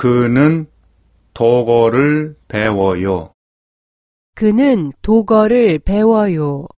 그는 독어를 배워요. 그는 독어를 배워요.